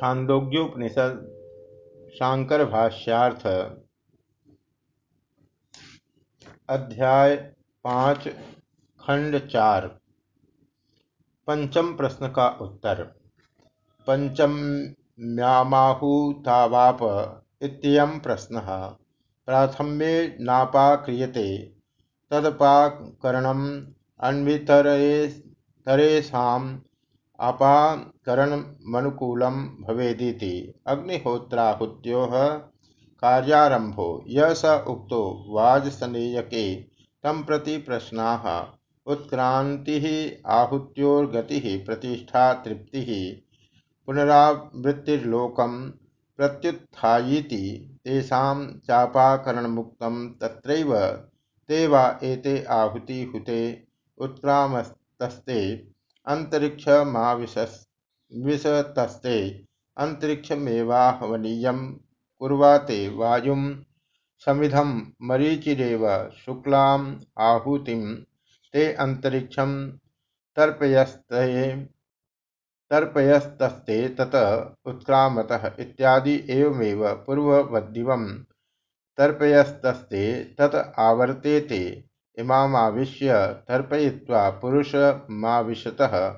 छांदोग्योपनिषद शांकर भाष्यार्थ अध्याय पाँच, खंड चार, पंचम प्रश्न का उत्तर। पंचम पंचम्यामाहुतावाप इत्ययं प्रश्न। प्राथम्ये नापाक्रियते तदपाकरणम् अन्वितरेतरेषाम् अपाकरणमनुकूलं भवेदिति। अग्निहोत्राहुत्योः कार्यारंभो य स उक्तो वाजसनेयके तम प्रति प्रश्ना। उत्क्रांति आहुत्योर्गति, प्रतिष्ठा तृप्ति पुनरावृत्तिर्लोकम प्रत्युत्थायीति। तेषां चापाकरणमुक्तं तत्रैव। ते वा एते आहुति हुते उत्क्रामस्तस्ते अंतरिक्षमाविशतस्ते। अंतरिक्षमेवाहवनीयं कुर्वाते वायुं समिधम मरीचिरेव शुक्लाम् आहुतिं। ते अंतरिक्षं तर्पयस्ते तर्पयस्तस्ते तत उत्क्रामतः इत्यादि एवमेव पूर्ववद्दिवं। तर्पयस्तस्ते तत आवर्तेते। इमामाविश्य तर्पयित्वा पुरुषमाविशतः।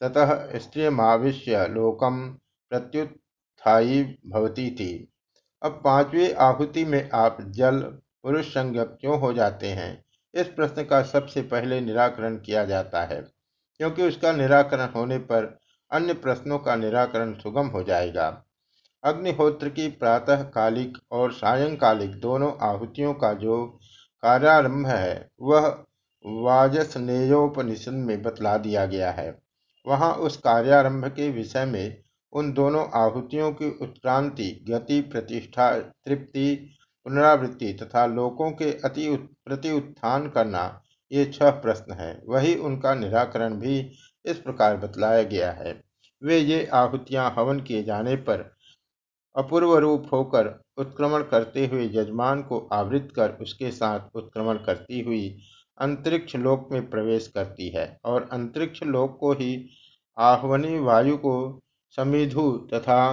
ततः स्त्रियमाविश्य लोकं प्रत्युत्थायी भवतीति। अब पांचवी आहुति में आप जल पुरुष संज्ञक क्यों हो जाते हैं? इस प्रश्न का सबसे पहले निराकरण किया जाता है, क्योंकि उसका निराकरण होने पर अन्य प्रश्नों का निराकरण सुगम हो जाएगा। अग्निहोत्र की प्रातः कालिक और सायंकालिक दोनों आहुतियों का जो कार्यारंभ है। वह वाजस्नेयोपनिषद में बतला दिया गया है। वहाँ उस कार्यारंभ के विषय में उन दोनों आहुतियों की उत्क्रांति, गति, प्रतिष्ठा, तृप्ति, पुनरावृत्ति तथा लोकों के अति प्रति उत्थान करना ये छह प्रश्न हैं। वही उनका निराकरण भी इस प्रकार बतलाया गया है। वे ये आहुतियाँ हवन किए जाने पर अपूर्व रूप होकर उत्क्रमण करते हुए यजमान को आवृत कर उसके साथ उत्क्रमण करती हुई अंतरिक्ष लोक में प्रवेश करती है और अंतरिक्ष लोक को ही आह्वनी वायु को, समिधु तथा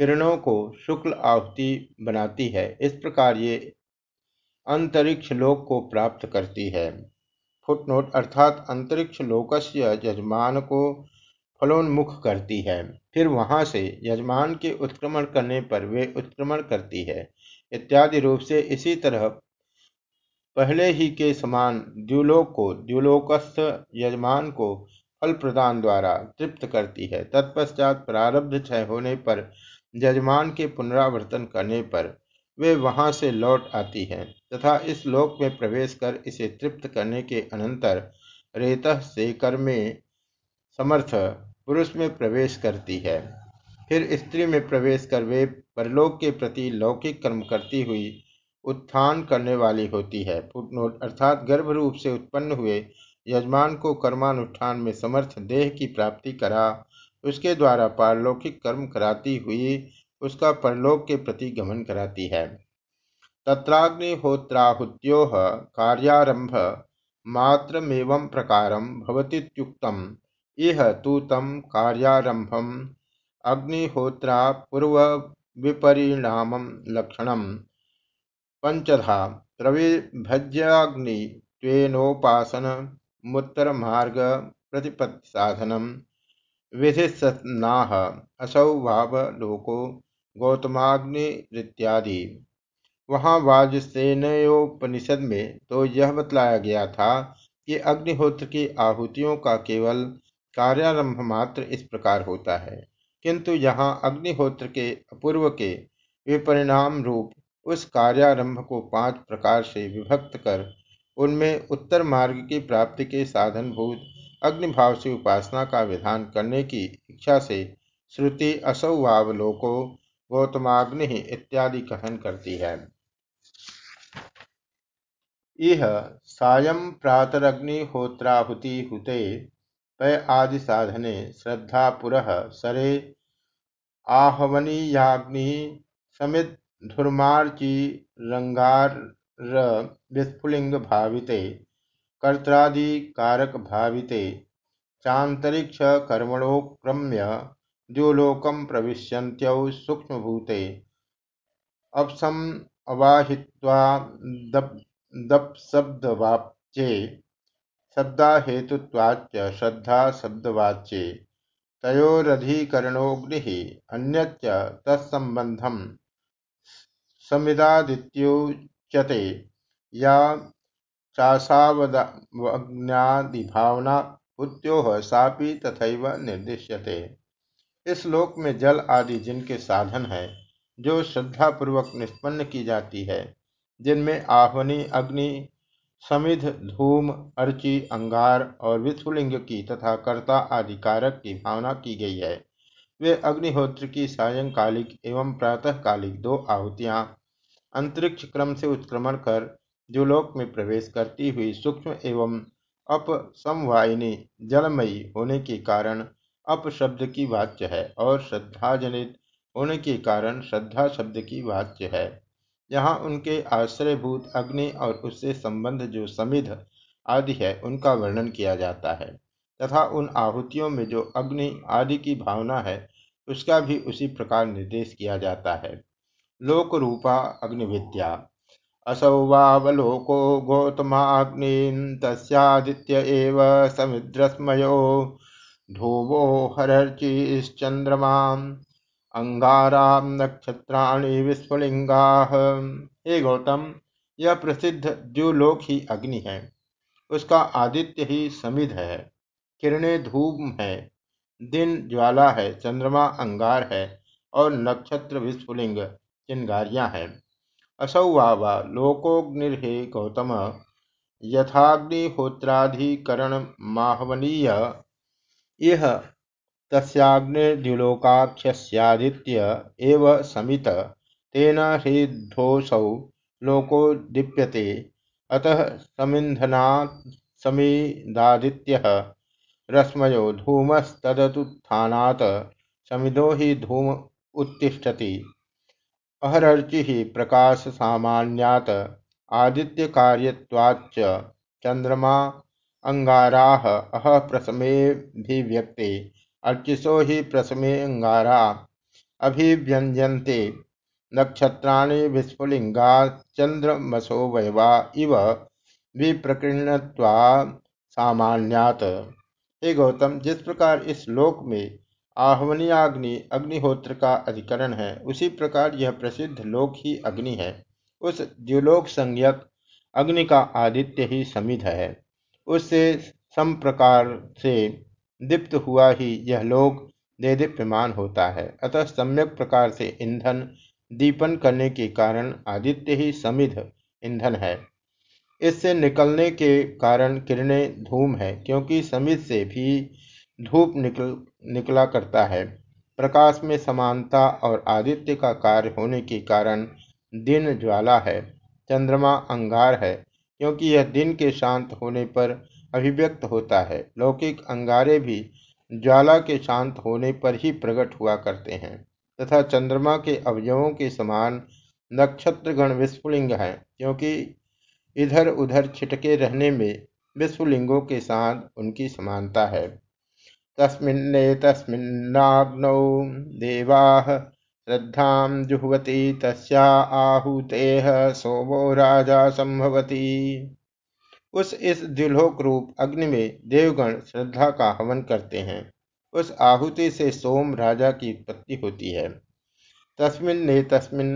किरणों को शुक्ल आहुति बनाती है। इस प्रकार ये अंतरिक्ष लोक को प्राप्त करती है। फुटनोट अर्थात अंतरिक्ष लोकस्य यजमान को फलोन्मुख करती है। फिर वहाँ से यजमान के उत्क्रमण करने पर वे उत्क्रमण करती है। इत्यादि रूप से इसी तरह पहले ही के समान द्युलोक को द्युलोकस्थ यजमान को फल प्रदान द्वारा तृप्त करती है। तत्पश्चात प्रारब्ध क्षय होने पर यजमान के पुनरावर्तन करने पर वे वहाँ से लौट आती हैं तथा इस लोक में प्रवेश कर इसे तृप्त करने के अनंतर रेत सेकर में समर्थ पुरुष में प्रवेश करती है। फिर स्त्री में प्रवेश कर वे परलोक के प्रति लौकिक कर्म करती हुई उत्थान करने वाली होती है। फुटनोट अर्थात गर्भ रूप से उत्पन्न हुए यजमान को कर्मानुष्ठान में समर्थ देह की प्राप्ति करा। उसके द्वारा पारलौकिक कर्म कराती हुई उसका परलोक के प्रति गमन कराती है। तत्राग्निहोत्राहुत्यो कार्यारंभ मात्रमेव प्रकार भवतीत्युक्तम् इह तु तम कार्यारंभम अग्निहोत्रा पूर्व विपरिणाम लक्षण पंचधा त्रविभज्याग्नित्वेनोपासनमुत्तरमार्ग प्रतिपत्तिसाधनम। विधिसन्नाह असौ भावलोको गौतमाग्निरित्यादि। वहाँ वाजसेनयोपनिषद में तो यह बतलाया गया था कि अग्निहोत्र की आहुतियों का केवल कार्यारंभ मात्र इस प्रकार होता है। किंतु यहाँ अग्निहोत्र के अपूर्व के विपरिणाम रूप उस कार्यारंभ को पाँच प्रकार से विभक्त कर, उनमें उत्तर मार्ग की प्राप्ति के साधनभूत अग्निभाव से उपासना का विधान करने की इच्छा से श्रुति असौवावलोको गौतमाग्नि इत्यादि कथन करती है। इह सायं प्रातरग्निहोत्राहुति हुते पय आदि साधने श्रद्धा पुरः सरे। आहवनीयाग्नि समित धुर्मार्ची रंगार विस्फुलिंग भाविते, कर्त्रादि कारक भाविते। चांतरिक्ष कर्मणोक्रम्य द्युलोकम प्रविश्यन्त्यौ सूक्ष्मभूते। अपसम अवाहित्वा दप्शब्दवाच्ये शब्दाहेतुत्वाच्च श्रद्धा शब्दवाच्ये तयोरधिकरणोऽग्निः, अन्यच्च तत्सम्बन्धं समिदादित्युच्यते। या चासावग्न्यादिभावना भूत्योः सापि तथैव निर्दिश्यते। इस लोक में जल आदि जिनके साधन है, जो श्रद्धापूर्वक निष्पन्न की जाती है, जिनमें आह्वनी, अग्नि समिध, धूम, अर्ची, अंगार और विश्वलिंग की तथा कर्ता आदि कारक की भावना की गई है। वे अग्निहोत्र की सायंकालिक एवं प्रातःकालिक दो आहुतियाँ, अंतरिक्ष क्रम से उत्क्रमण कर द्युलोक में प्रवेश करती हुई सूक्ष्म एवं अपसमवायिनी जलमयी होने के कारण अप शब्द की वाच्य है और श्रद्धाजनित होने के कारण श्रद्धा शब्द की वाच्य है। यहाँ उनके आश्रयभूत अग्नि और उससे संबंध जो समिध आदि है, उनका वर्णन किया जाता है। तथा उन आहुतियों में जो अग्नि आदि की भावना है, उसका भी उसी प्रकार निर्देश किया जाता है। लोक रूपा अग्निविद्या। असौ वावलोको गौतमाग्नि तस्यादित्य एव समिद्रस्मयो। धूमो हरर्चिश्चंद्रमा अंगाराम नक्षत्राणि विस्फुलिंगा। हे गौतम, यह प्रसिद्ध द्युलोक ही अग्नि है। उसका आदित्य ही समिध है। किरणें धूम है। दिन ज्वाला है, चंद्रमा अंगार है और नक्षत्र विस्फुलिंग चिंगारियाँ हैं। असौ वा लोकोग्निर्हे गौतम यथाग्निहोत्राधिकरण माहवनीय इह तस्याग्निर्द्युलोकाख्यस्यादित्य समित। तेन हृद्धोऽसौ लोको दीप्यते। अतः समिन्धनात् रश्मयो धूमस्तदुत्थानात् समिधो हि धूम उत्तिष्ठति। अहरर्चि प्रकाश सामान्यात् आदित्य कार्यवाच्च चंद्रमा अंगारा अह प्रसमेभिव्यक्ते अर्चिसो हि प्रसमेऽङ्गारा। अभिव्यञ्जन्ते नक्षत्राणि विस्फुलिङ्गाश्चन्द्रमसो वयवा इव विप्रकीर्णत्वा सामान्यात् हे गौतम, जिस प्रकार इस लोक में आह्वनीयाग्नि अग्निहोत्र का अधिकरण है, उसी प्रकार यह प्रसिद्ध लोक ही अग्नि है। उस द्युलोक संज्ञक अग्नि का आदित्य ही समिध है। उससे सम प्रकार से दीप्त हुआ ही यह लोक दे दीप्यमान होता है। अतः सम्यक प्रकार से ईंधन दीपन करने के कारण आदित्य ही समिध ईंधन है। इससे निकलने के कारण किरणें धूम है, क्योंकि समिध से भी धूप निकल, निकला करता है। प्रकाश में समानता और आदित्य का कार्य होने के कारण दिन ज्वाला है, चंद्रमा अंगार है, क्योंकि यह दिन के शांत होने पर अभिव्यक्त होता है। लौकिक अंगारे भी ज्वाला के शांत होने पर ही प्रकट हुआ करते हैं, तथा चंद्रमा के अवयवों के समान नक्षत्रगण विस्फुलिंग है, क्योंकि इधर उधर छिटके रहने में विश्वलिंगों के साथ उनकी समानता है। तस्मिन्ने तस्मिन्नाग्नौ देवाः श्रद्धां जुह्वति तस्या आहुतेः सोमो राजा संभवती। उस इस द्विलोक रूप अग्नि में देवगण श्रद्धा का हवन करते हैं। उस आहुति से सोम राजा की उत्पत्ति होती है। तस्मिन ने तस्मिन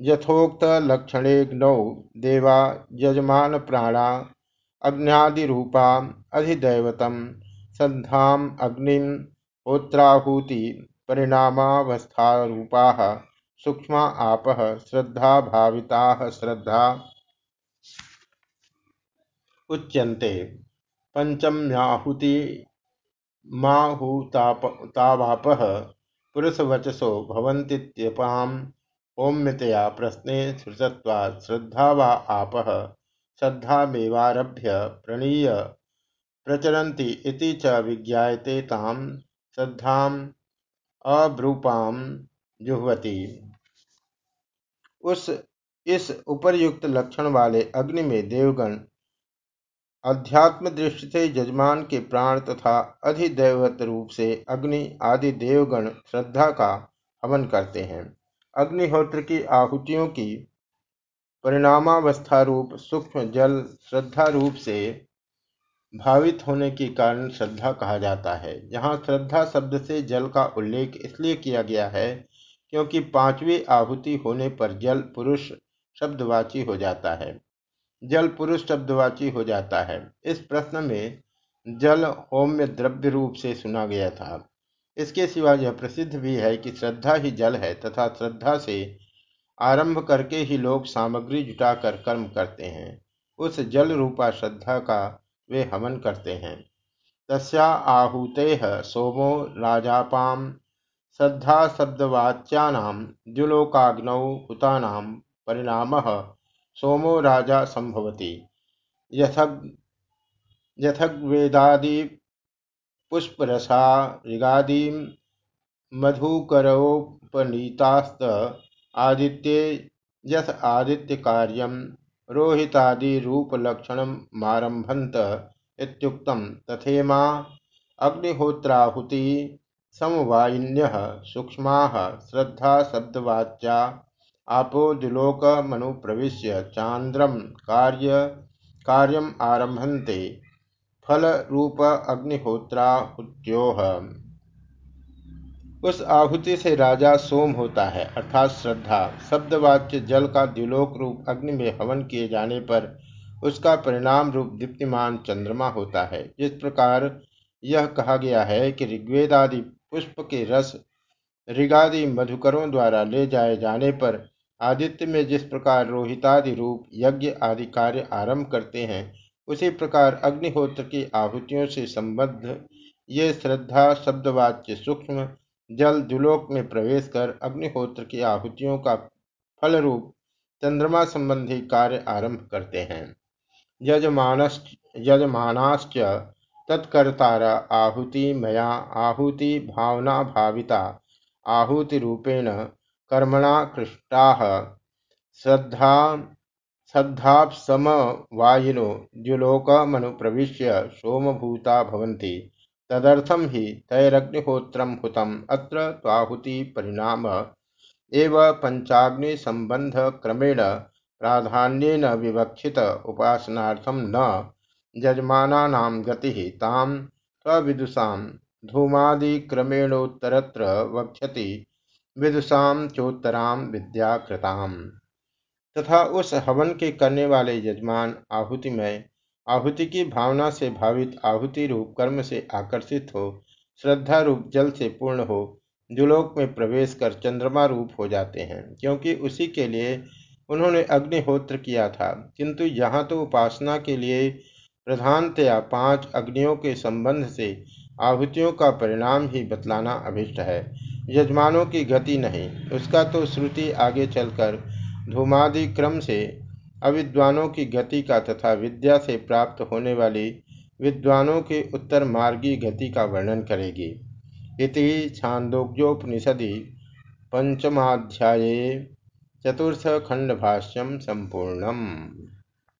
यथोक्त लक्षणेग्नौ देवा यजमान प्राणा अग्निरूपा अधिदैवतम सद्धाम अग्निम होत्राहुति परिणामावस्थारूपा सूक्ष्मा आप श्रद्धा भाविता श्रद्धा उच्यन्ते। पंचम्याहुति माहुतावापः पुरुषवचसो भवन्तीत्यपाम् ओम्यतया प्रश्ने श्रुतत्वात् श्रद्धा वा आपः। श्रद्धामेवारभ्य प्रणीय प्रचरन्ति इति च विज्ञायते तां श्रद्धाम् अब्रूपाम जुह्वती। उस इस उपर्युक्त लक्षण वाले अग्नि में देवगण अध्यात्म दृष्टि से यजमान के प्राण तथा अधिदैवत रूप से अग्नि आदि देवगण श्रद्धा का हवन करते हैं। अग्निहोत्र की आहुतियों की परिणामावस्था रूप सूक्ष्म जल श्रद्धा रूप से भावित होने के कारण श्रद्धा कहा जाता है। यहाँ श्रद्धा शब्द से जल का उल्लेख इसलिए किया गया है क्योंकि पांचवी आहुति होने पर जल पुरुष शब्दवाची हो जाता है। जल पुरुष शब्दवाची हो जाता है। इस प्रश्न में जल होम्य द्रव्य रूप से सुना गया था। इसके सिवा यह प्रसिद्ध भी है कि श्रद्धा ही जल है तथा श्रद्धा से आरंभ करके ही लोग सामग्री जुटाकर कर्म करते हैं। उस जल रूपा श्रद्धा का वे हवन करते हैं। तस्या आहूते सोमो राजापाम श्रद्धा शब्दवाच्यानाम द्युलोकाग्नौ हुतानाम परिणाम सोमो राजा संभवती। यथग, यथग्वेदादि पुष्परसा ऋगादि मधुकरोपनीतास्त आदित्ये, यथ आदित्य कार्यम रोहितादिरूपलक्षणमारभन्त इत्युक्तं तथेमा अग्निहोत्राहुति समवायिन्यः सूक्ष्माः श्रद्धा शब्दवाच्या आपो दुलोकमनुप्रविश्य चान्द्रम कार्य कार्यम आरभन्ते फल रूप अग्निहोत्राहुत्योह। उस आहुति से राजा सोम होता है, अर्थात श्रद्धा। शब्दवाच्य जल का द्विलोक रूप अग्नि में हवन किए जाने पर उसका परिणाम रूप दीप्तिमान चंद्रमा होता है। इस प्रकार यह कहा गया है कि ऋग्वेदादि पुष्प के रस ऋगादि मधुकरों द्वारा ले जाए जाने पर आदित्य में जिस प्रकार रोहितादि रूप यज्ञ आदि कार्य आरंभ करते हैं, उसी प्रकार अग्निहोत्र की आहुतियों से संबद्ध ये श्रद्धा, शब्दवाच्य, सूक्ष्म जल दुलोक में प्रवेश कर अग्निहोत्र की आहुतियों का फल रूप चंद्रमा संबंधी कार्य आरंभ करते हैं। यजमान यजमानाश्च तत्कर्तारा आहुति मया आहुति भावना भाविता, आहुति रूपेण कर्मणा कृष्टा। श्रद्धा सद्धाप्समवायिनो द्युलोकमनुप्रविश्य सोमभूता भवन्ति। तदर्थम ही तैरग्निहोत्रम हुतम। अत्र परिणाम। एव पंचाग्नि संबंध क्रमेण प्राधान्येन विवक्षित उपासनार्थम न यजमानानां गति ताम स्वविदुषां धूमादिक्रमेणोत्तरत्र वक्षति विदुषां चोत्तरां विद्याकृताम्। तथा उस हवन के करने वाले यजमान आहुति में आहुति की भावना से भावित, आहुति रूप कर्म से आकर्षित हो, श्रद्धा रूप जल से पूर्ण हो जुलोक में प्रवेश कर चंद्रमा रूप हो जाते हैं। क्योंकि उसी के लिए उन्होंने अग्निहोत्र किया था। किंतु यहाँ तो उपासना के लिए प्रधानतया पाँच अग्नियों के संबंध से आहुतियों का परिणाम ही बतलाना अभिष्ट है। यजमानों की गति नहीं। उसका तो श्रुति आगे चलकर धूमादि क्रम से, अविद्वानों की गति का तथा विद्या से प्राप्त होने वाली विद्वानों के उत्तर मार्गी गति का वर्णन करेगी। इति छांदोग्योपनिषदि पंचमाध्याये चतुर्थ खंड भाष्यम संपूर्णम।